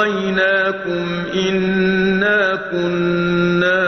أغويناكم إنا كنا